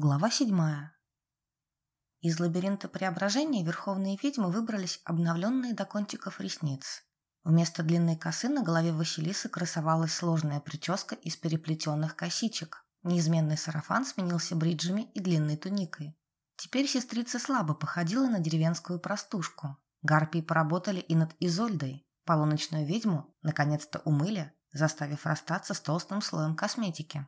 Глава седьмая. Из лабиринта преображения верховные ведьмы выбрались обновленные до кончиков ресниц. Вместо длинной косы на голове Василисы красовалась сложная прическа из переплетенных косичек. Неизменный сарафан сменился бриджами и длинной туникой. Теперь сестрица слабо походила на деревенскую простушку. Гарпии поработали и над Изольдой. Полуночную ведьму наконец-то умыли, заставив расстаться с толстым слоем косметики.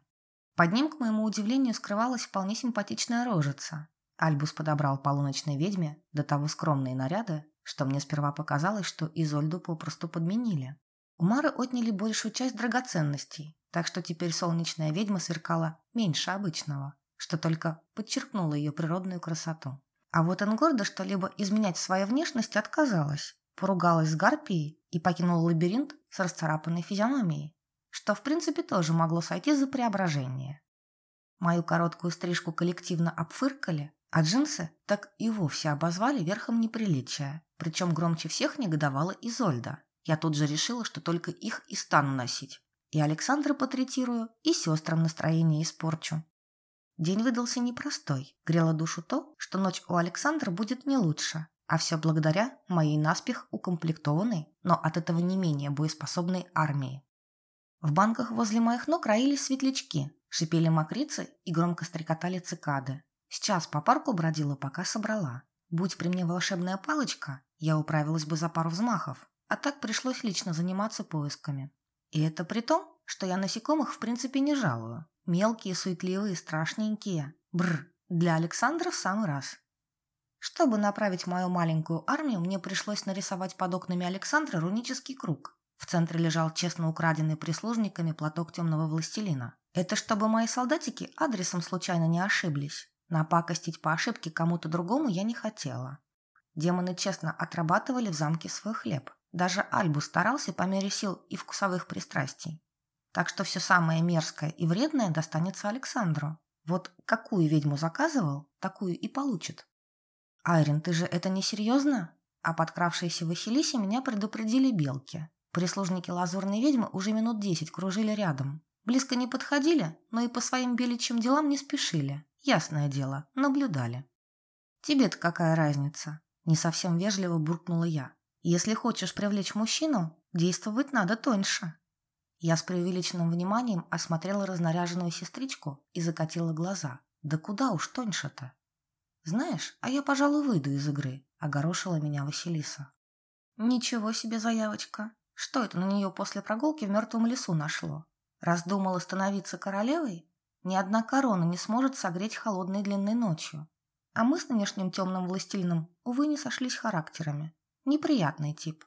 Под ним, к моему удивлению, скрывалась вполне симпатичная рожица. Альбус подобрал полуночной ведьме до того скромные наряды, что мне сперва показалось, что Изольду попросту подменили. У Мары отняли большую часть драгоценностей, так что теперь солнечная ведьма сверкала меньше обычного, что только подчеркнуло ее природную красоту. А вот Энгорда что-либо изменять в своей внешности отказалась, поругалась с Гарпией и покинула лабиринт с расцарапанной физиономией что в принципе тоже могло сойти за преображение. Мою короткую стрижку коллективно обфыркали, а джинсы так и вовсе обозвали верхом неприличия, причем громче всех негодовала Изольда. Я тут же решила, что только их и стану носить. И Александра потретирую, и сестрам настроение испорчу. День выдался непростой. Грело душу то, что ночь у Александра будет не лучше, а все благодаря моей наспех укомплектованной, но от этого не менее боеспособной армии. В банках возле моих ног роились светлячки, шипели мокрицы и громко стрекотали цикады. Сейчас по парку бродила, пока собрала. Будь при мне волшебная палочка, я управилась бы за пару взмахов, а так пришлось лично заниматься поисками. И это при том, что я насекомых в принципе не жалую. Мелкие, суетливые, страшненькие. Бр, для Александра в самый раз. Чтобы направить мою маленькую армию, мне пришлось нарисовать под окнами Александра рунический круг, в центре лежал честно украденный прислужниками платок темного властелина. Это чтобы мои солдатики адресом случайно не ошиблись. Напакостить по ошибке кому-то другому я не хотела. Демоны честно отрабатывали в замке свой хлеб. Даже Альбу старался по мере сил и вкусовых пристрастий. Так что все самое мерзкое и вредное достанется Александру. Вот какую ведьму заказывал, такую и получит. «Айрин, ты же это не серьезно?» А подкравшиеся Василисе меня предупредили белки. Прислужники лазурной ведьмы уже минут десять кружили рядом. Близко не подходили, но и по своим беличьим делам не спешили. Ясное дело, наблюдали. «Тебе-то какая разница?» Не совсем вежливо буркнула я. «Если хочешь привлечь мужчину, действовать надо тоньше». Я с преувеличенным вниманием осмотрела разнаряженную сестричку и закатила глаза. «Да куда уж тоньше-то?» «Знаешь, а я, пожалуй, выйду из игры», — огорошила меня Василиса. «Ничего себе заявочка. Что это на нее после прогулки в мертвом лесу нашло? Раздумала становиться королевой? Ни одна корона не сможет согреть холодной длинной ночью. А мы с нынешним темным властелином, увы, не сошлись характерами. Неприятный тип.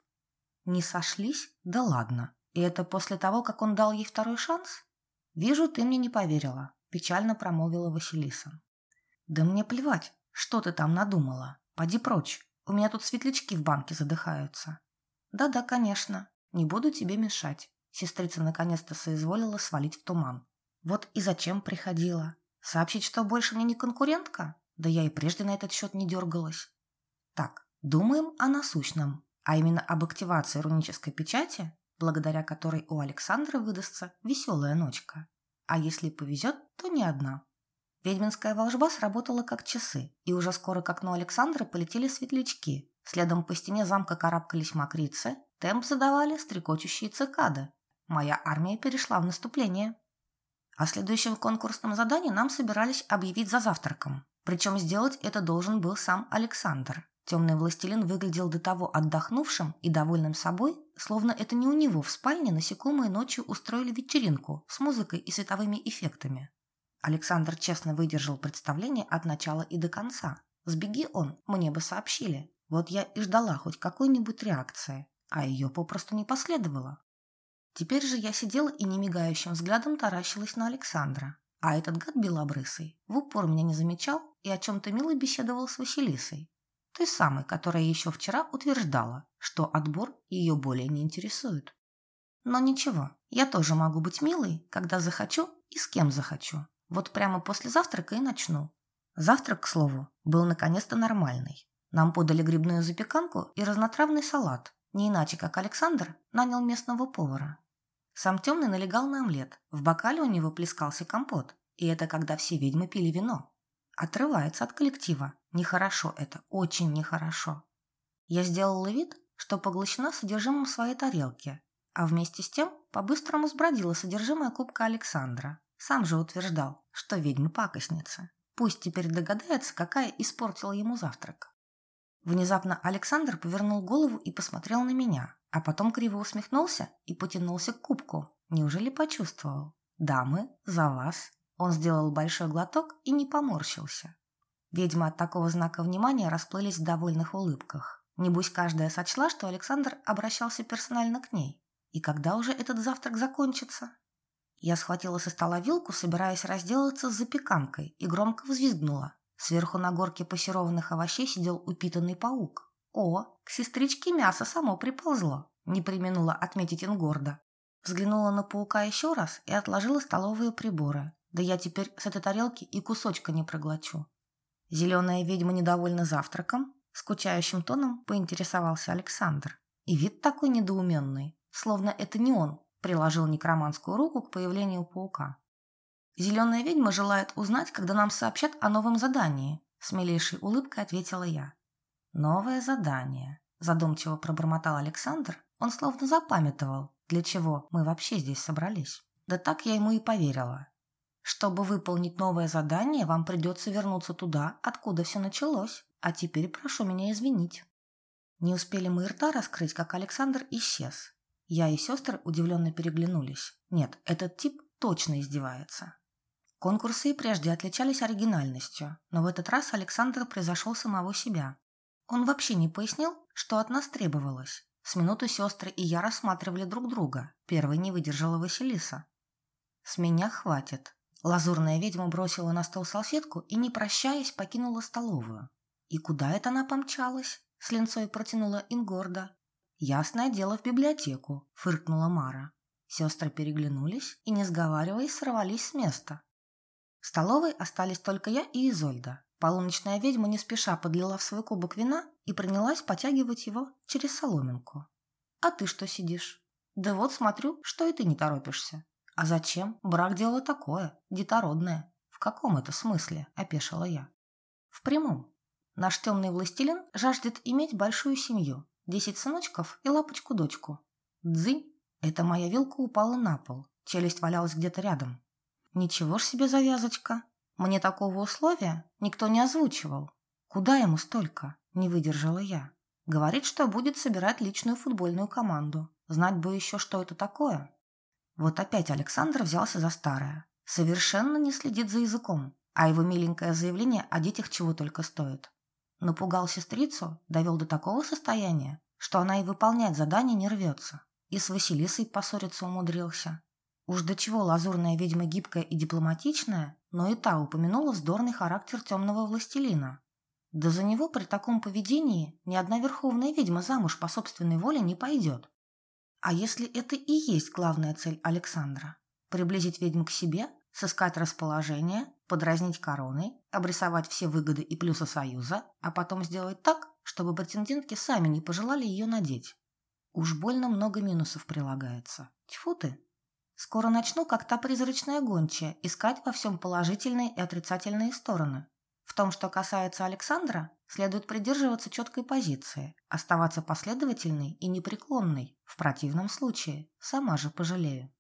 Не сошлись? Да ладно. И это после того, как он дал ей второй шанс? Вижу, ты мне не поверила, печально промолвила Василиса. Да мне плевать, что ты там надумала. Поди прочь. У меня тут светлячки в банке задыхаются. Да-да, конечно. Не буду тебе мешать. Сестрица наконец-то соизволила свалить в туман. Вот и зачем приходила? Сообщить, что больше мне не конкурентка? Да я и прежде на этот счет не дергалась. Так, думаем о насущном, а именно об активации рунической печати, благодаря которой у Александра выдастся веселая ночка. А если повезет, то не одна. Ведьминская волжба сработала как часы, и уже скоро к окну Александра полетели светлячки. Следом по стене замка карабкались мокрицы, Темп задавали стрекочущие цикады. Моя армия перешла в наступление. О следующем конкурсном задании нам собирались объявить за завтраком. Причем сделать это должен был сам Александр. Темный властелин выглядел до того отдохнувшим и довольным собой, словно это не у него в спальне насекомые ночью устроили вечеринку с музыкой и световыми эффектами. Александр честно выдержал представление от начала и до конца. Сбеги он, мне бы сообщили. Вот я и ждала хоть какой-нибудь реакции а ее попросту не последовало. Теперь же я сидела и немигающим взглядом таращилась на Александра, а этот гад белобрысый в упор меня не замечал и о чем-то мило беседовал с Василисой, той самой, которая еще вчера утверждала, что отбор ее более не интересует. Но ничего, я тоже могу быть милой, когда захочу и с кем захочу. Вот прямо после завтрака и начну. Завтрак, к слову, был наконец-то нормальный. Нам подали грибную запеканку и разнотравный салат, не иначе, как Александр нанял местного повара. Сам темный налегал на омлет. В бокале у него плескался компот. И это когда все ведьмы пили вино. Отрывается от коллектива. Нехорошо это, очень нехорошо. Я сделала вид, что поглощена содержимым своей тарелки, а вместе с тем по-быстрому сбродила содержимое кубка Александра. Сам же утверждал, что ведьма пакостница. Пусть теперь догадается, какая испортила ему завтрак. Внезапно Александр повернул голову и посмотрел на меня, а потом криво усмехнулся и потянулся к кубку. Неужели почувствовал? «Дамы, за вас!» Он сделал большой глоток и не поморщился. Ведьмы от такого знака внимания расплылись в довольных улыбках. Небось, каждая сочла, что Александр обращался персонально к ней. И когда уже этот завтрак закончится? Я схватила со стола вилку, собираясь разделаться с запеканкой, и громко взвизгнула. Сверху на горке пассерованных овощей сидел упитанный паук. «О, к сестричке мясо само приползло», – не применула отметить Ингорда. Взглянула на паука еще раз и отложила столовые приборы. Да я теперь с этой тарелки и кусочка не проглочу. Зеленая ведьма недовольна завтраком, скучающим тоном поинтересовался Александр. И вид такой недоуменный, словно это не он приложил некроманскую руку к появлению паука. «Зеленая ведьма желает узнать, когда нам сообщат о новом задании», с милейшей улыбкой ответила я. «Новое задание», задумчиво пробормотал Александр. Он словно запамятовал, для чего мы вообще здесь собрались. Да так я ему и поверила. Чтобы выполнить новое задание, вам придется вернуться туда, откуда все началось. А теперь прошу меня извинить. Не успели мы рта раскрыть, как Александр исчез. Я и сестры удивленно переглянулись. Нет, этот тип точно издевается. Конкурсы и прежде отличались оригинальностью, но в этот раз Александр превзошел самого себя. Он вообще не пояснил, что от нас требовалось. С минуту сестры и я рассматривали друг друга. Первой не выдержала Василиса. «С меня хватит», Лазурная ведьма бросила на стол салфетку и, не прощаясь, покинула столовую. И куда это она помчалась? С линцой протянула Ингорда. Ясное дело в библиотеку, фыркнула Мара. Сестры переглянулись и, не сговариваясь, сорвались с места. В столовой остались только я и Изольда. Полуночная ведьма не спеша подлила в свой кубок вина и принялась потягивать его через соломинку. «А ты что сидишь?» «Да вот смотрю, что и ты не торопишься. «А зачем? Брак – дело такое, детородное». «В каком это смысле?» – опешила я. «В прямом. Наш темный властелин жаждет иметь большую семью, десять сыночков и лапочку-дочку. Дзынь! Эта моя вилка упала на пол, челюсть валялась где-то рядом. Ничего ж себе завязочка. Мне такого условия никто не озвучивал. Куда ему столько? Не выдержала я. Говорит, что будет собирать личную футбольную команду. Знать бы еще, что это такое. Вот опять Александр взялся за старое. Совершенно не следит за языком, а его миленькое заявление о детях чего только стоит. Напугал сестрицу, довел до такого состояния, что она и выполнять задание не рвется. И с Василисой поссориться умудрился. Уж до чего лазурная ведьма гибкая и дипломатичная, но и та упомянула вздорный характер темного властелина. Да за него при таком поведении ни одна верховная ведьма замуж по собственной воле не пойдет. А если это и есть главная цель Александра? Приблизить ведьму к себе, сыскать расположение, подразнить короной, обрисовать все выгоды и плюсы союза, а потом сделать так, чтобы претендентки сами не пожелали ее надеть. Уж больно много минусов прилагается. Тьфу ты! Скоро начну, как та призрачная гончая, искать во всем положительные и отрицательные стороны. В том, что касается Александра, следует придерживаться четкой позиции, оставаться последовательной и непреклонной. В противном случае сама же пожалею.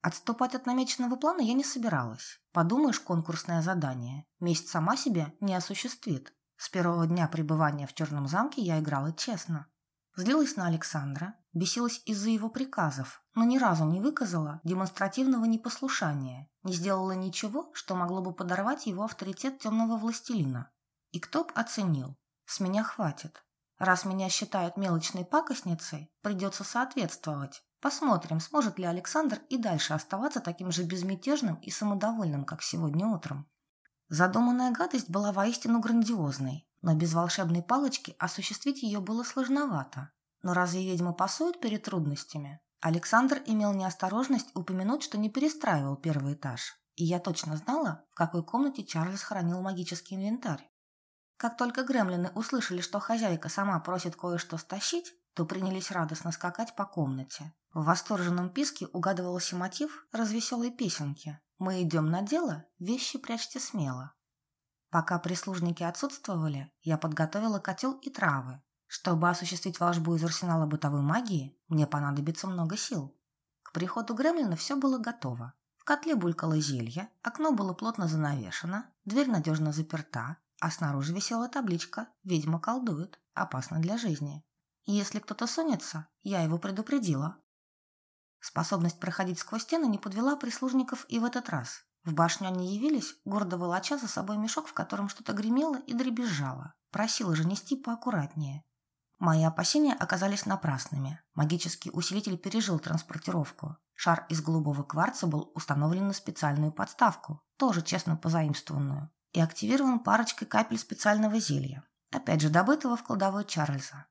Отступать от намеченного плана я не собиралась. Подумаешь, конкурсное задание. Месть сама себя не осуществит. С первого дня пребывания в Черном замке я играла честно. Злилась на Александра, бесилась из-за его приказов, но ни разу не выказала демонстративного непослушания, не сделала ничего, что могло бы подорвать его авторитет темного властелина. И кто б оценил? С меня хватит. Раз меня считают мелочной пакостницей, придется соответствовать. Посмотрим, сможет ли Александр и дальше оставаться таким же безмятежным и самодовольным, как сегодня утром. Задуманная гадость была воистину грандиозной, но без волшебной палочки осуществить ее было сложновато. Но разве ведьмы пасуют перед трудностями? Александр имел неосторожность упомянуть, что не перестраивал первый этаж. И я точно знала, в какой комнате Чарльз хранил магический инвентарь. Как только гремлины услышали, что хозяйка сама просит кое-что стащить, то принялись радостно скакать по комнате. В восторженном писке угадывался мотив развеселой песенки. «Мы идем на дело, вещи прячьте смело». Пока прислужники отсутствовали, я подготовила котел и травы. Чтобы осуществить волшбу из арсенала бытовой магии, мне понадобится много сил. К приходу Гремлина все было готово. В котле булькало зелье, окно было плотно занавешено, дверь надежно заперта, а снаружи висела табличка «Ведьма колдует. Опасно для жизни». Если кто-то сунется, я его предупредила. Способность проходить сквозь стены не подвела прислужников и в этот раз. В башню они явились, гордо волоча за собой мешок, в котором что-то гремело и дребезжало. Просила же нести поаккуратнее. Мои опасения оказались напрасными. Магический усилитель пережил транспортировку. Шар из голубого кварца был установлен на специальную подставку, тоже честно позаимствованную, и активирован парочкой капель специального зелья, опять же добытого в кладовой Чарльза.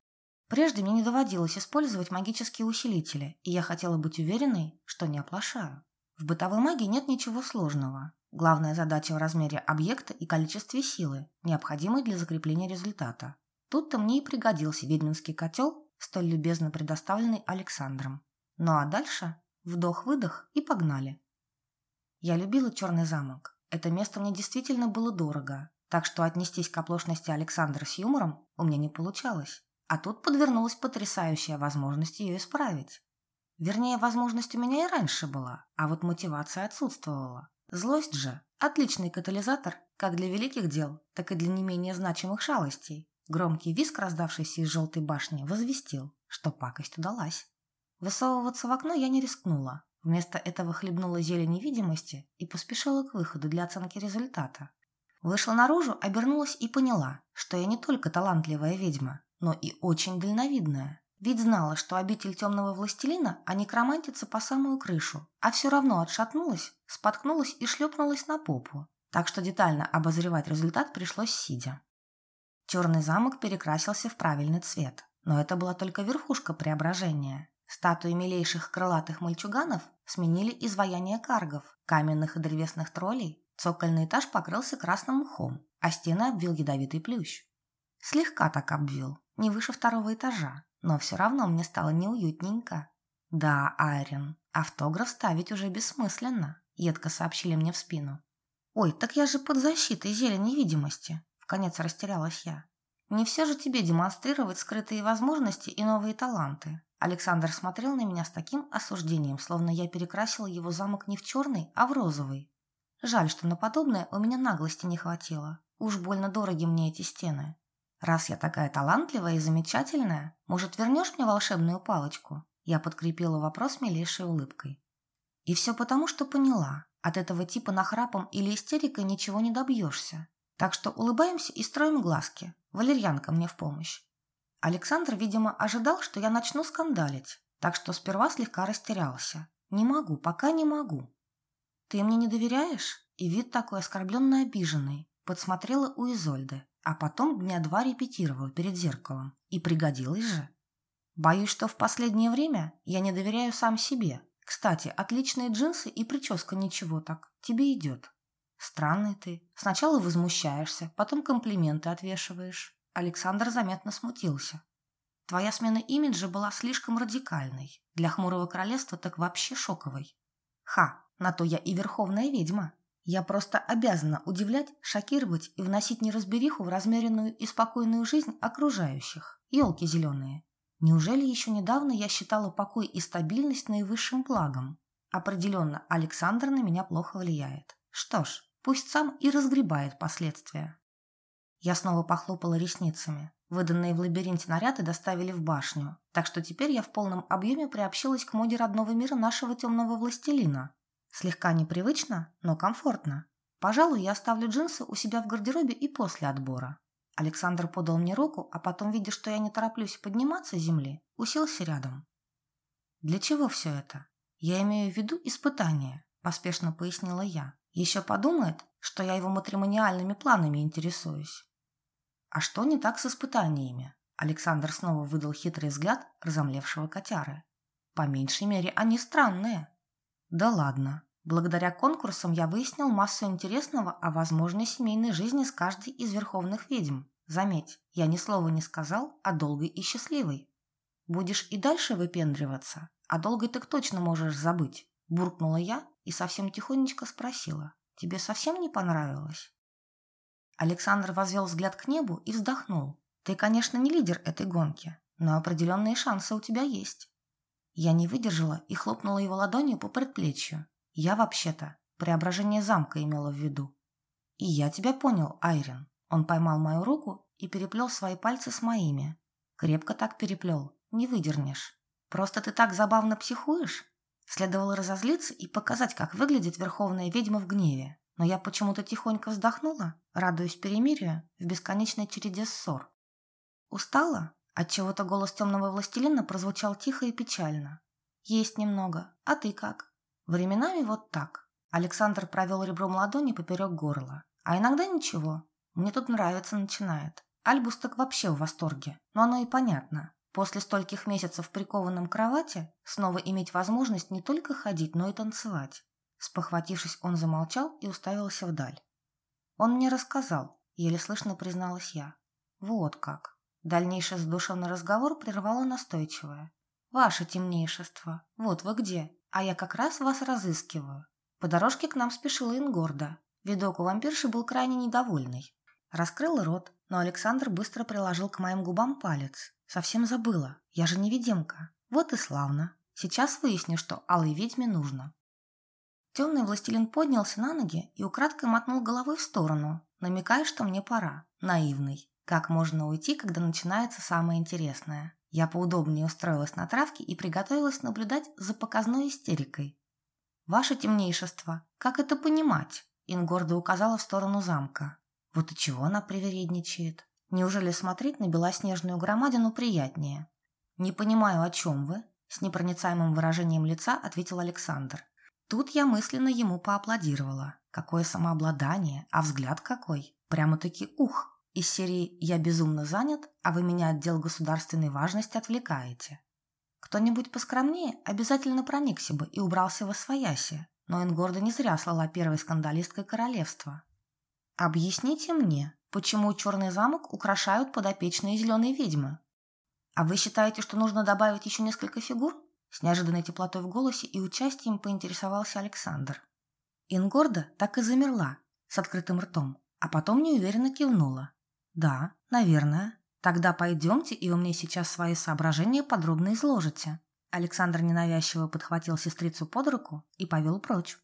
Прежде мне не доводилось использовать магические усилители, и я хотела быть уверенной, что не оплошаю. В бытовой магии нет ничего сложного. Главная задача в размере объекта и количестве силы, необходимой для закрепления результата. Тут-то мне и пригодился ведьминский котел, столь любезно предоставленный Александром. Ну а дальше вдох-выдох и погнали. Я любила Черный замок. Это место мне действительно было дорого, так что отнестись к оплошности Александра с юмором у меня не получалось. А тут подвернулась потрясающая возможность ее исправить. Вернее, возможность у меня и раньше была, а вот мотивация отсутствовала. Злость же – отличный катализатор как для великих дел, так и для не менее значимых шалостей. Громкий виск, раздавшийся из желтой башни, возвестил, что пакость удалась. Высовываться в окно я не рискнула. Вместо этого хлебнула зелень невидимости и поспешила к выходу для оценки результата. Вышла наружу, обернулась и поняла, что я не только талантливая ведьма, но и очень дальновидная. Ведь знала, что обитель темного властелина, а некромантица по самую крышу, а все равно отшатнулась, споткнулась и шлепнулась на попу. Так что детально обозревать результат пришлось сидя. Черный замок перекрасился в правильный цвет, но это была только верхушка преображения. Статуи милейших крылатых мальчуганов сменили изваяние каргов, каменных и древесных троллей, цокольный этаж покрылся красным мхом, а стены обвил ядовитый плющ. Слегка так обвил, не выше второго этажа, но все равно мне стало неуютненько. «Да, Айрин, автограф ставить уже бессмысленно», — едко сообщили мне в спину. «Ой, так я же под защитой зелени видимости конец растерялась я. Не все же тебе демонстрировать скрытые возможности и новые таланты. Александр смотрел на меня с таким осуждением, словно я перекрасила его замок не в черный, а в розовый. Жаль, что на подобное у меня наглости не хватило. Уж больно дороги мне эти стены. Раз я такая талантливая и замечательная, может, вернешь мне волшебную палочку? Я подкрепила вопрос милейшей улыбкой. И все потому, что поняла, от этого типа нахрапом или истерикой ничего не добьешься. Так что улыбаемся и строим глазки. Валерьянка мне в помощь. Александр, видимо, ожидал, что я начну скандалить, так что сперва слегка растерялся. Не могу, пока не могу. Ты мне не доверяешь? И вид такой оскорбленно обиженный. Подсмотрела у Изольды, а потом дня два репетировала перед зеркалом. И пригодилась же. Боюсь, что в последнее время я не доверяю сам себе. Кстати, отличные джинсы и прическа ничего так. Тебе идет. Странный ты. Сначала возмущаешься, потом комплименты отвешиваешь. Александр заметно смутился. Твоя смена имиджа была слишком радикальной. Для хмурого королевства так вообще шоковой. Ха, на то я и верховная ведьма. Я просто обязана удивлять, шокировать и вносить неразбериху в размеренную и спокойную жизнь окружающих. Елки зеленые. Неужели еще недавно я считала покой и стабильность наивысшим благом? Определенно, Александр на меня плохо влияет. Что ж, Пусть сам и разгребает последствия. Я снова похлопала ресницами. Выданные в лабиринте наряды доставили в башню, так что теперь я в полном объеме приобщилась к моде родного мира нашего темного властелина. Слегка непривычно, но комфортно. Пожалуй, я оставлю джинсы у себя в гардеробе и после отбора. Александр подал мне руку, а потом, видя, что я не тороплюсь подниматься с земли, уселся рядом. «Для чего все это? Я имею в виду испытание», – поспешно пояснила я. Еще подумает, что я его матримониальными планами интересуюсь. А что не так с испытаниями? Александр снова выдал хитрый взгляд разомлевшего котяры. По меньшей мере, они странные. Да ладно. Благодаря конкурсам я выяснил массу интересного о возможной семейной жизни с каждой из верховных ведьм. Заметь, я ни слова не сказал о долгой и счастливой. Будешь и дальше выпендриваться, а долгой так точно можешь забыть, буркнула я и совсем тихонечко спросила. «Тебе совсем не понравилось?» Александр возвел взгляд к небу и вздохнул. «Ты, конечно, не лидер этой гонки, но определенные шансы у тебя есть». Я не выдержала и хлопнула его ладонью по предплечью. Я, вообще-то, преображение замка имела в виду. «И я тебя понял, Айрин». Он поймал мою руку и переплел свои пальцы с моими. Крепко так переплел, не выдернешь. Просто ты так забавно психуешь? Следовало разозлиться и показать, как выглядит верховная ведьма в гневе. Но я почему-то тихонько вздохнула, радуясь перемирию в бесконечной череде ссор. Устала? Отчего-то голос темного властелина прозвучал тихо и печально. Есть немного. А ты как? Временами вот так. Александр провел ребром ладони поперек горла. А иногда ничего. Мне тут нравится начинает. Альбус так вообще в восторге. Но оно и понятно. После стольких месяцев прикованном к кровати снова иметь возможность не только ходить, но и танцевать. Спохватившись, он замолчал и уставился вдаль. Он мне рассказал, еле слышно призналась я. Вот как. Дальнейший задушевный разговор прервало настойчивое. «Ваше темнейшество, вот вы где, а я как раз вас разыскиваю». По дорожке к нам спешила Ингорда. Видок у вампирши был крайне недовольный. Раскрыла рот, но Александр быстро приложил к моим губам палец. Совсем забыла. Я же невидимка. Вот и славно. Сейчас выясню, что алой ведьме нужно. Темный властелин поднялся на ноги и украдкой мотнул головой в сторону, намекая, что мне пора. Наивный. Как можно уйти, когда начинается самое интересное? Я поудобнее устроилась на травке и приготовилась наблюдать за показной истерикой. «Ваше темнейшество, как это понимать?» Ингорда указала в сторону замка. Вот и чего она привередничает? Неужели смотреть на белоснежную громадину приятнее? Не понимаю, о чем вы, с непроницаемым выражением лица ответил Александр. Тут я мысленно ему поаплодировала. Какое самообладание, а взгляд какой. Прямо-таки ух. Из серии «Я безумно занят, а вы меня отдел государственной важности отвлекаете». Кто-нибудь поскромнее обязательно проникся бы и убрался во свояси, но Ингорда не зря слала первой скандалисткой королевства. «Объясните мне, почему черный замок украшают подопечные зеленые ведьмы. А вы считаете, что нужно добавить еще несколько фигур? С неожиданной теплотой в голосе и участием поинтересовался Александр. Ингорда так и замерла, с открытым ртом, а потом неуверенно кивнула. «Да, наверное. Тогда пойдемте, и вы мне сейчас свои соображения подробно изложите». Александр ненавязчиво подхватил сестрицу под руку и повел прочь.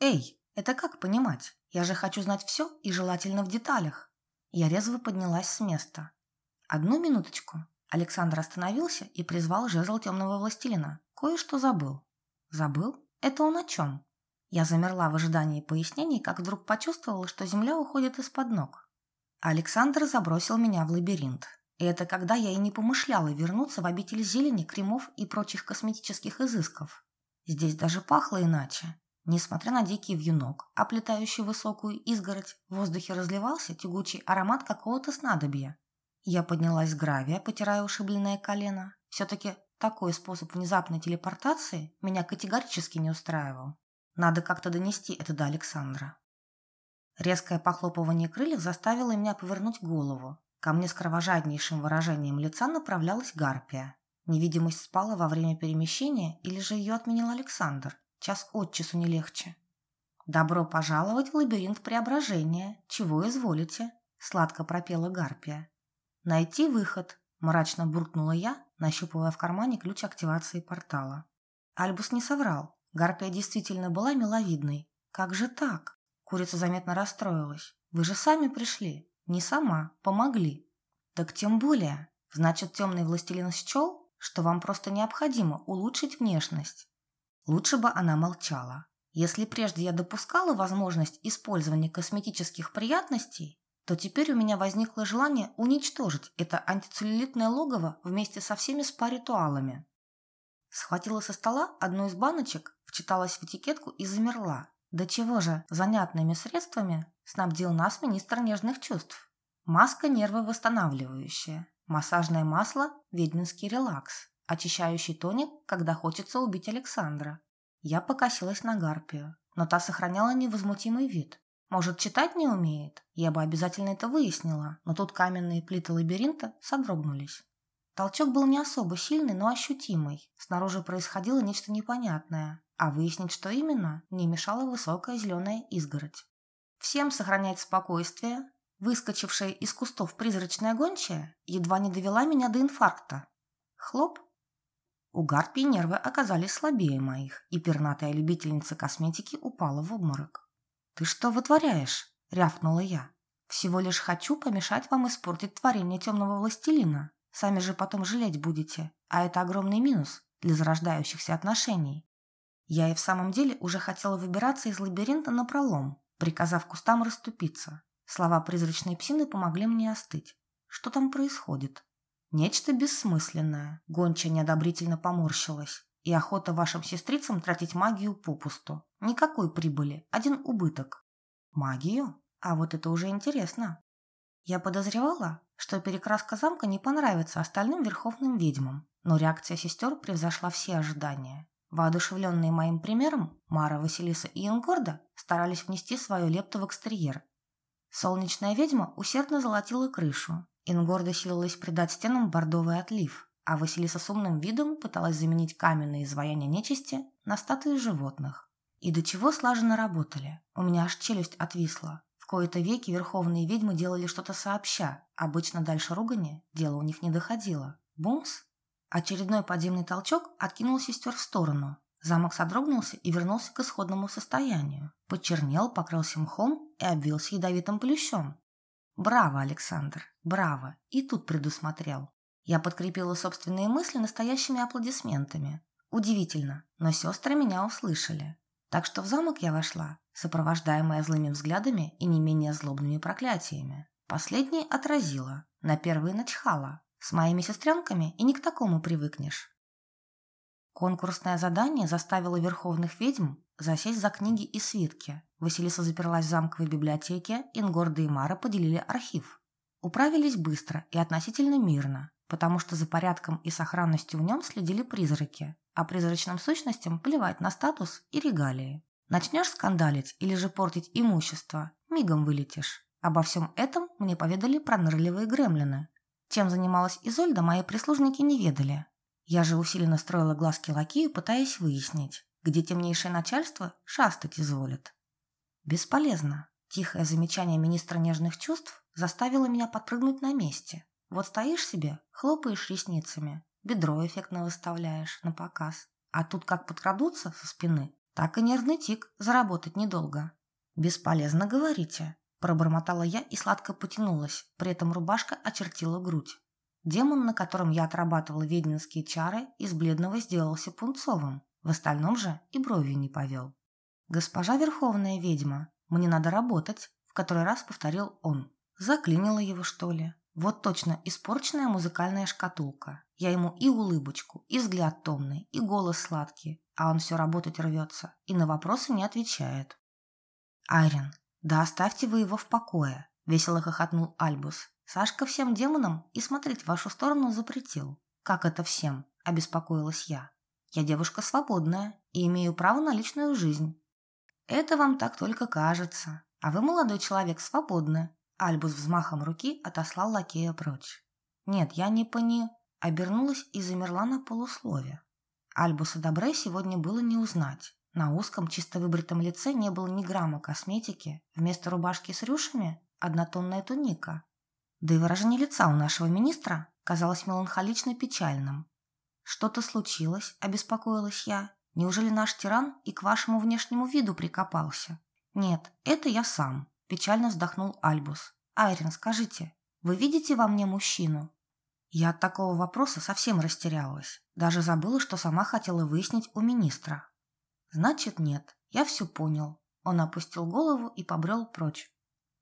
«Эй, это как понимать? Я же хочу знать все и желательно в деталях. Я резво поднялась с места. Одну минуточку. Александр остановился и призвал жезл темного властелина. Кое-что забыл. Забыл? Это он о чем? Я замерла в ожидании пояснений, как вдруг почувствовала, что земля уходит из-под ног. Александр забросил меня в лабиринт. И это когда я и не помышляла вернуться в обитель зелени, кремов и прочих косметических изысков. Здесь даже пахло иначе. Несмотря на дикий вьюнок, оплетающий высокую изгородь, в воздухе разливался тягучий аромат какого-то снадобья. Я поднялась с гравия, потирая ушибленное колено. Все-таки такой способ внезапной телепортации меня категорически не устраивал. Надо как-то донести это до Александра. Резкое похлопывание крыльев заставило меня повернуть голову. Ко мне с кровожаднейшим выражением лица направлялась гарпия. Невидимость спала во время перемещения или же ее отменил Александр? Час от часу не легче. «Добро пожаловать в лабиринт преображения. Чего изволите?» – сладко пропела Гарпия. «Найти выход», – мрачно буркнула я, нащупывая в кармане ключ активации портала. Альбус не соврал. Гарпия действительно была миловидной. «Как же так?» Курица заметно расстроилась. «Вы же сами пришли. Не сама. Помогли». «Так тем более. Значит, темный властелин счел, что вам просто необходимо улучшить внешность. Лучше бы она молчала. Если прежде я допускала возможность использования косметических приятностей, то теперь у меня возникло желание уничтожить это антицеллюлитное логово вместе со всеми спа-ритуалами. Схватила со стола одну из баночек, вчиталась в этикетку и замерла. До чего же занятными средствами снабдил нас министр нежных чувств. Маска нервовосстанавливающая, массажное масло, ведьминский релакс, очищающий тоник, когда хочется убить Александра. Я покосилась на Гарпию, но та сохраняла невозмутимый вид. Может, читать не умеет? Я бы обязательно это выяснила, но тут каменные плиты лабиринта содрогнулись. Толчок был не особо сильный, но ощутимый. Снаружи происходило нечто непонятное, а выяснить, что именно, не мешала высокая зеленая изгородь. Всем сохранять спокойствие, Выскочившая из кустов призрачная гончая едва не довела меня до инфаркта. Хлоп. У Гарпии нервы оказались слабее моих, и пернатая любительница косметики упала в обморок. «Ты что вытворяешь?» – рявкнула я. «Всего лишь хочу помешать вам испортить творение темного властелина. Сами же потом жалеть будете, а это огромный минус для зарождающихся отношений. Я и в самом деле уже хотела выбираться из лабиринта на пролом, приказав кустам расступиться. Слова призрачной псины помогли мне остыть. Что там происходит? Нечто бессмысленное. Гонча неодобрительно поморщилась. И охота вашим сестрицам тратить магию попусту. Никакой прибыли, один убыток. Магию? А вот это уже интересно. Я подозревала, что перекраска замка не понравится остальным верховным ведьмам, но реакция сестер превзошла все ожидания. Воодушевленные моим примером, Мара, Василиса и Ингорда старались внести свою лепту в экстерьер. Солнечная ведьма усердно золотила крышу. Ингорда силилась придать стенам бордовый отлив, а Василиса с умным видом пыталась заменить каменные изваяния нечисти на статуи животных. И до чего слаженно работали. У меня аж челюсть отвисла. В кои-то веки верховные ведьмы делали что-то сообща. Обычно дальше ругани дело у них не доходило. Бумс! Очередной подземный толчок откинул сестер в сторону. Замок содрогнулся и вернулся к исходному состоянию. Почернел, покрылся мхом и обвился ядовитым плющом. Браво, Александр, браво. И тут предусмотрел. Я подкрепила собственные мысли настоящими аплодисментами. Удивительно, но сестры меня услышали. Так что в замок я вошла, сопровождаемая злыми взглядами и не менее злобными проклятиями. Последнее отразила, на первые начхала, с моими сестренками и не к такому привыкнешь. Конкурсное задание заставило верховных ведьм засесть за книги и свитки. Василиса заперлась в замковой библиотеке, Ингорда и Мара поделили архив. Управились быстро и относительно мирно, потому что за порядком и сохранностью в нем следили призраки, а призрачным сущностям плевать на статус и регалии. Начнешь скандалить или же портить имущество, мигом вылетишь. Обо всем этом мне поведали пронырливые гремлины, чем занималась Изольда, мои прислужники не ведали. Я же усиленно строила глазки лакею, пытаясь выяснить, где темнейшее начальство шастать изволит. Бесполезно. Тихое замечание министра нежных чувств заставило меня подпрыгнуть на месте. Вот стоишь себе, хлопаешь ресницами, бедро эффектно выставляешь на показ. А тут как подкрадутся со спины, так и нервный тик заработать недолго. Бесполезно говорите. Пробормотала я и сладко потянулась, при этом рубашка очертила грудь. Демон, на котором я отрабатывала ведьминские чары, из бледного сделался пунцовым. В остальном же и бровью не повел. «Госпожа Верховная ведьма, мне надо работать», — в который раз повторил он. Заклинила его, что ли? Вот точно испорченная музыкальная шкатулка. Я ему и улыбочку, и взгляд томный, и голос сладкий, а он все работать рвется и на вопросы не отвечает. «Айрин, «Да оставьте вы его в покое», — весело хохотнул Альбус. «Сашка всем демонам и смотреть в вашу сторону запретил». «Как это всем?» — обеспокоилась я. «Я девушка свободная и имею право на личную жизнь». «Это вам так только кажется. А вы, молодой человек, свободны». Альбус взмахом руки отослал лакея прочь. «Нет, я не пони...» Обернулась и замерла на полуслове. Альбуса Добре сегодня было не узнать. На узком, чисто выбритом лице не было ни грамма косметики. Вместо рубашки с рюшами – однотонная туника. Да и выражение лица у нашего министра казалось меланхолично печальным. «Что-то случилось?» – обеспокоилась я. «Неужели наш тиран и к вашему внешнему виду прикопался?» «Нет, это я сам», – печально вздохнул Альбус. «Айрин, скажите, вы видите во мне мужчину?» Я от такого вопроса совсем растерялась. Даже забыла, что сама хотела выяснить у министра. Значит, нет. Я все понял. Он опустил голову и побрел прочь.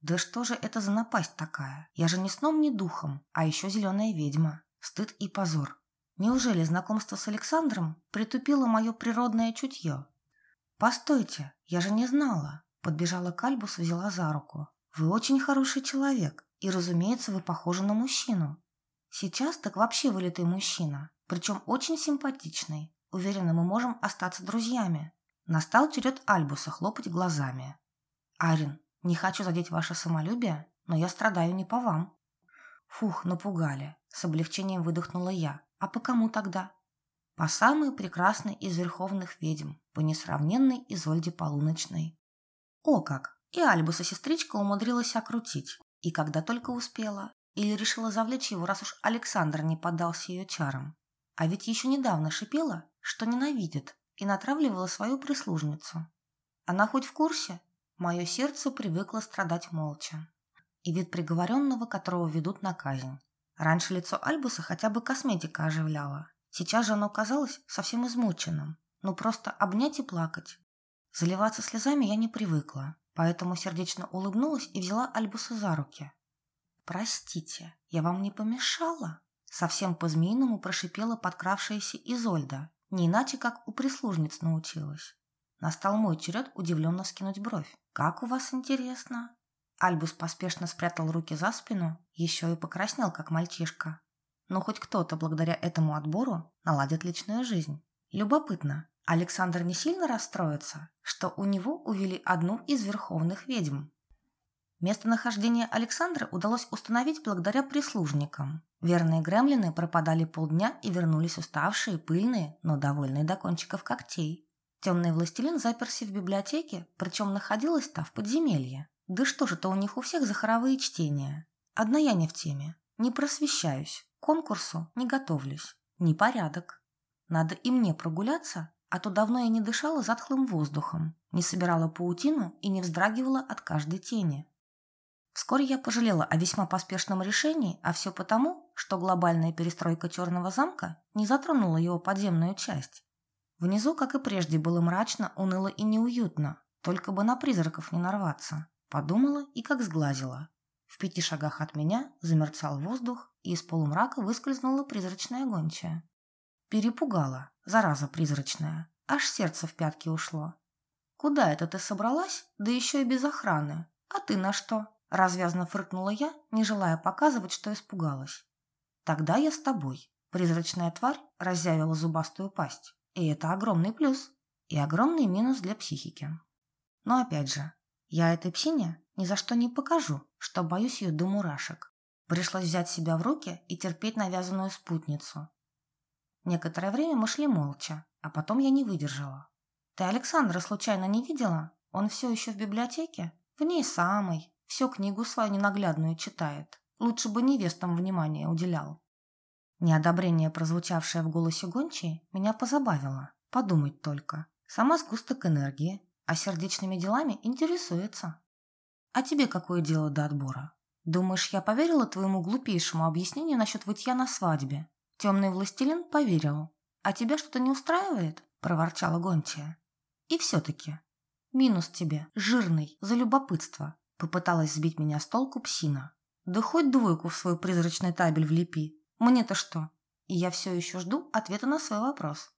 Да что же это за напасть такая? Я же ни сном, ни духом, а еще зеленая ведьма. Стыд и позор. Неужели знакомство с Александром притупило мое природное чутье? Постойте, я же не знала. Подбежала к Альбусу, взяла за руку. Вы очень хороший человек, и, разумеется, вы похожи на мужчину. Сейчас так вообще вылитый мужчина, причем очень симпатичный. Уверена, мы можем остаться друзьями. Настал черед Альбуса хлопать глазами. «Арин, не хочу задеть ваше самолюбие, но я страдаю не по вам». «Фух, напугали», — с облегчением выдохнула я. «А по кому тогда?» «По самой прекрасной из верховных ведьм, по несравненной Изольде Полуночной». «О как!» И Альбуса сестричка умудрилась окрутить. И когда только успела, или решила завлечь его, раз уж Александр не поддался ее чарам. А ведь еще недавно шипела, что ненавидит, и натравливала свою прислужницу. Она хоть в курсе? Мое сердце привыкло страдать молча. И вид приговоренного, которого ведут на казнь. Раньше лицо Альбуса хотя бы косметика оживляла. Сейчас же оно казалось совсем измученным. Ну просто обнять и плакать. Заливаться слезами я не привыкла, поэтому сердечно улыбнулась и взяла Альбуса за руки. «Простите, я вам не помешала?» Совсем по-змеиному прошипела подкравшаяся Изольда, не иначе как у прислужниц научилась. Настал мой черед удивленно скинуть бровь. «Как у вас интересно?» Альбус поспешно спрятал руки за спину, еще и покраснел, как мальчишка. Но хоть кто-то благодаря этому отбору наладит личную жизнь. Любопытно, Александр не сильно расстроится, что у него увели одну из верховных ведьм. Местонахождение Александра удалось установить благодаря прислужникам. Верные гремлины пропадали полдня и вернулись уставшие, пыльные, но довольные до кончиков когтей. Темный властелин заперся в библиотеке, причем находилась та в подземелье. Да что же-то у них у всех за хоровые чтения? Одна я не в теме. Не просвещаюсь, к конкурсу не готовлюсь. Непорядок. Надо и мне прогуляться, а то давно я не дышала затхлым воздухом, не собирала паутину и не вздрагивала от каждой тени. Вскоре я пожалела о весьма поспешном решении, а все потому, что глобальная перестройка Черного замка не затронула его подземную часть. Внизу, как и прежде, было мрачно, уныло и неуютно, только бы на призраков не нарваться. Подумала и как сглазила. В пяти шагах от меня замерцал воздух, и из полумрака выскользнула призрачная гончая. Перепугала, зараза призрачная, аж сердце в пятки ушло. «Куда это ты собралась? Да еще и без охраны. А ты на что?» Развязно фыркнула я, не желая показывать, что испугалась. «Тогда я с тобой». Призрачная тварь разъявила зубастую пасть. И это огромный плюс. И огромный минус для психики. Но опять же, я этой псине ни за что не покажу, что боюсь ее до мурашек. Пришлось взять себя в руки и терпеть навязанную спутницу. Некоторое время мы шли молча, а потом я не выдержала. «Ты Александра случайно не видела? Он все еще в библиотеке? В ней самой. Всю книгу свою ненаглядную читает. Лучше бы невестам внимание уделял». Неодобрение, прозвучавшее в голосе гончей, меня позабавило. Подумать только. Сама сгусток энергии, а сердечными делами интересуется. А тебе какое дело до отбора? Думаешь, я поверила твоему глупейшему объяснению насчет вытья на свадьбе? Темный властелин поверил. А тебя что-то не устраивает? Проворчала гончая. И все-таки. Минус тебе, жирный, за любопытство. Попыталась сбить меня с толку псина. Да хоть двойку в свой призрачный табель влепи. Мне-то что? И я все еще жду ответа на свой вопрос.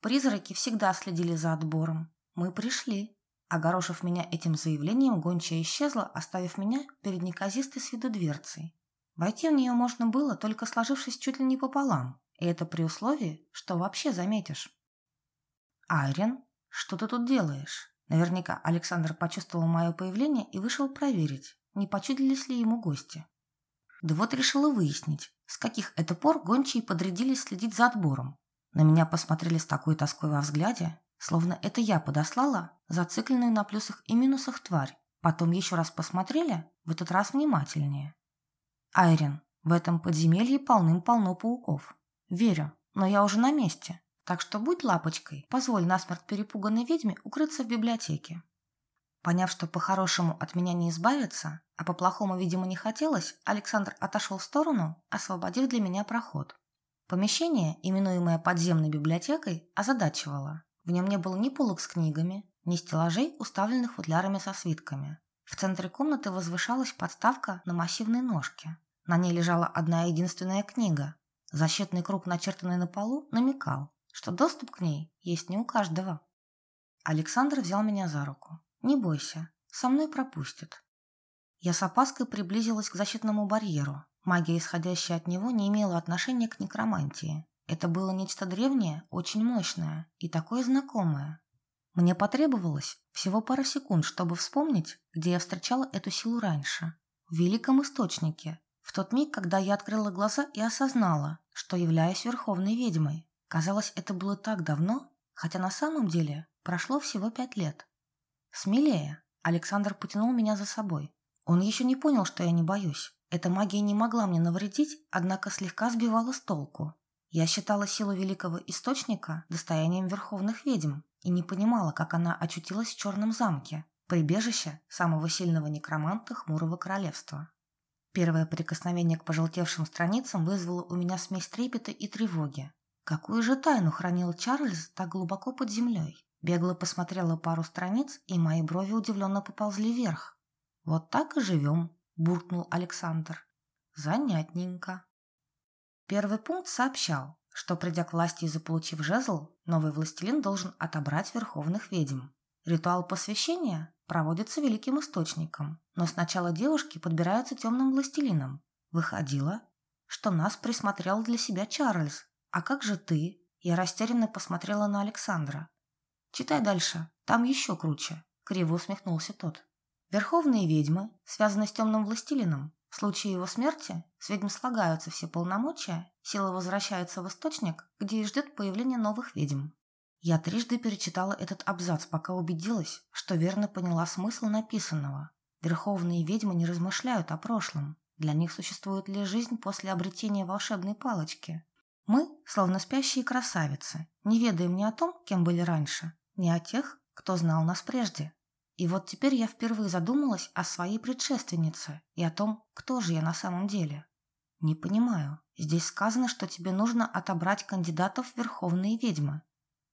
Призраки всегда следили за отбором. Мы пришли. Огорошив меня этим заявлением, гончая исчезла, оставив меня перед неказистой с виду дверцей. Войти в нее можно было, только сложившись чуть ли не пополам, и это при условии, что вообще заметишь. «Айрен, что ты тут делаешь?» Наверняка Александр почувствовал мое появление и вышел проверить, не почудились ли ему гости. Да вот решила выяснить, с каких это пор гончие подрядились следить за отбором. На меня посмотрели с такой тоской во взгляде, словно это я подослала зацикленную на плюсах и минусах тварь. Потом еще раз посмотрели, в этот раз внимательнее. Айрин, в этом подземелье полным-полно пауков. Верю, но я уже на месте. Так что будь лапочкой, позволь насмерть перепуганной ведьме укрыться в библиотеке. Поняв, что по-хорошему от меня не избавиться, а по-плохому, видимо, не хотелось, Александр отошел в сторону, освободив для меня проход. Помещение, именуемое подземной библиотекой, озадачивало. В нем не было ни полок с книгами, ни стеллажей, уставленных футлярами со свитками. В центре комнаты возвышалась подставка на массивной ножке. На ней лежала одна единственная книга. Защитный круг, начертанный на полу, намекал, что доступ к ней есть не у каждого. Александр взял меня за руку. «Не бойся, со мной пропустят». Я с опаской приблизилась к защитному барьеру. Магия, исходящая от него, не имела отношения к некромантии. Это было нечто древнее, очень мощное и такое знакомое. Мне потребовалось всего пара секунд, чтобы вспомнить, где я встречала эту силу раньше. В Великом Источнике, в тот миг, когда я открыла глаза и осознала, что являюсь Верховной Ведьмой. Казалось, это было так давно, хотя на самом деле прошло всего пять лет. Смелее, Александр потянул меня за собой. Он еще не понял, что я не боюсь. Эта магия не могла мне навредить, однако слегка сбивала с толку. Я считала силу великого источника достоянием верховных ведьм и не понимала, как она очутилась в черном замке, прибежище самого сильного некроманта Хмурого Королевства. Первое прикосновение к пожелтевшим страницам вызвало у меня смесь трепета и тревоги. Какую же тайну хранил Чарльз так глубоко под землей? Бегло посмотрела пару страниц, и мои брови удивленно поползли вверх. «Вот так и живем», – буркнул Александр. «Занятненько». Первый пункт сообщал, что, придя к власти и заполучив жезл, новый властелин должен отобрать верховных ведьм. Ритуал посвящения проводится великим источником, но сначала девушки подбираются темным властелином. Выходило, что нас присмотрел для себя Чарльз. А как же ты? Я растерянно посмотрела на Александра. Читай дальше, там еще круче, криво усмехнулся тот. Верховные ведьмы связаны с темным властелином, в случае его смерти с ведьм слагаются все полномочия, сила возвращается в источник, где и ждет появления новых ведьм. Я трижды перечитала этот абзац, пока убедилась, что верно поняла смысл написанного. Верховные ведьмы не размышляют о прошлом. Для них существует лишь жизнь после обретения волшебной палочки. Мы, словно спящие красавицы, не ведаем ни о том, кем были раньше, ни о тех, кто знал нас прежде. И вот теперь я впервые задумалась о своей предшественнице и о том, кто же я на самом деле. Не понимаю. Здесь сказано, что тебе нужно отобрать кандидатов в верховные ведьмы.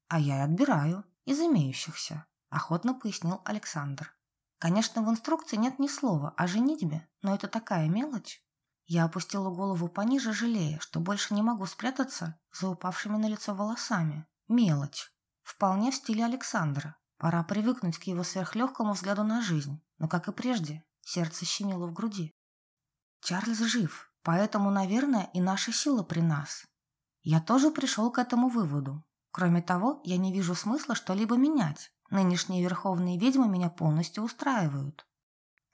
А я и отбираю из имеющихся, охотно пояснил Александр. Конечно, в инструкции нет ни слова о женитьбе, но это такая мелочь. Я опустила голову пониже, жалея, что больше не могу спрятаться за упавшими на лицо волосами. Мелочь. Вполне в стиле Александра. Пора привыкнуть к его сверхлегкому взгляду на жизнь, но, как и прежде, сердце щемило в груди. Чарльз жив, поэтому, наверное, и наша сила при нас. Я тоже пришел к этому выводу. Кроме того, я не вижу смысла что-либо менять. Нынешние верховные ведьмы меня полностью устраивают.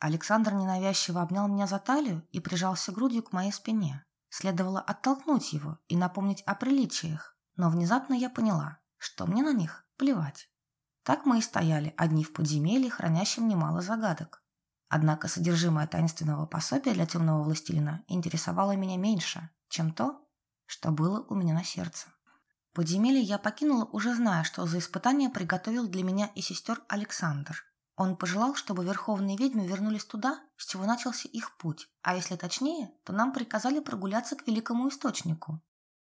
Александр ненавязчиво обнял меня за талию и прижался грудью к моей спине. Следовало оттолкнуть его и напомнить о приличиях, но внезапно я поняла, что мне на них плевать. Так мы и стояли, одни в подземелье, хранящем немало загадок. Однако содержимое таинственного пособия для темного властелина интересовало меня меньше, чем то, что было у меня на сердце. Подземелье я покинула, уже зная, что за испытание приготовил для меня и сестер Александр. Он пожелал, чтобы верховные ведьмы вернулись туда, с чего начался их путь, а если точнее, то нам приказали прогуляться к великому источнику.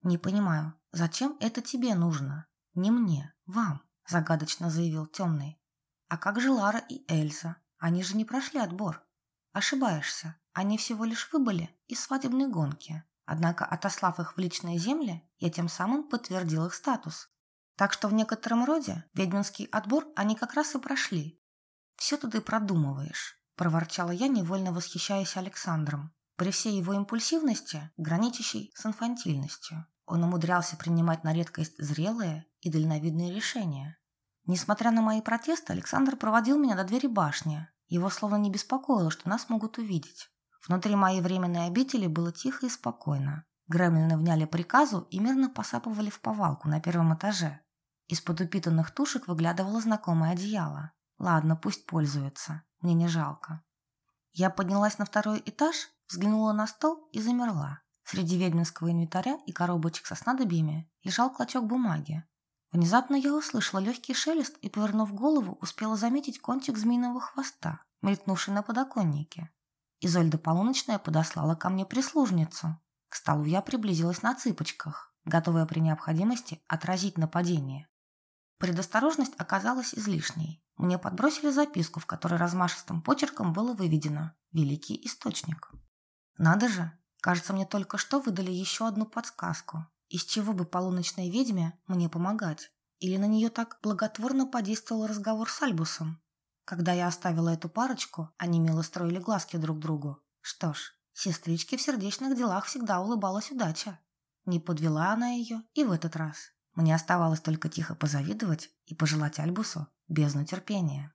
Не понимаю, зачем это тебе нужно? Не мне, вам загадочно заявил темный. А как же Лара и Эльза? Они же не прошли отбор. Ошибаешься. Они всего лишь выбыли из свадебной гонки. Однако, отослав их в личные земли, я тем самым подтвердил их статус. Так что в некотором роде ведьминский отбор они как раз и прошли. «Все ты продумываешь», – проворчала я, невольно восхищаясь Александром. При всей его импульсивности, граничащей с инфантильностью. Он умудрялся принимать на редкость зрелые и дальновидные решения. Несмотря на мои протесты, Александр проводил меня до двери башни. Его словно не беспокоило, что нас могут увидеть. Внутри моей временной обители было тихо и спокойно. Гремлины вняли приказу и мирно посапывали в повалку на первом этаже. Из-под упитанных тушек выглядывало знакомое одеяло. Ладно, пусть пользуются. Мне не жалко. Я поднялась на второй этаж, взглянула на стол и замерла. Среди ведьминского инвентаря и коробочек со снадобьями лежал клочок бумаги. Внезапно я услышала легкий шелест и, повернув голову, успела заметить кончик змеиного хвоста, мелькнувший на подоконнике. Изольда Полуночная подослала ко мне прислужницу. К столу я приблизилась на цыпочках, готовая при необходимости отразить нападение. Предосторожность оказалась излишней. Мне подбросили записку, в которой размашистым почерком было выведено «Великий источник». Надо же, Кажется, мне только что выдали еще одну подсказку. Из чего бы полуночной ведьме мне помогать? Или на нее так благотворно подействовал разговор с Альбусом? Когда я оставила эту парочку, они мило строили глазки друг другу. Что ж, сестричке в сердечных делах всегда улыбалась удача. Не подвела она ее и в этот раз. Мне оставалось только тихо позавидовать и пожелать Альбусу бездну терпения.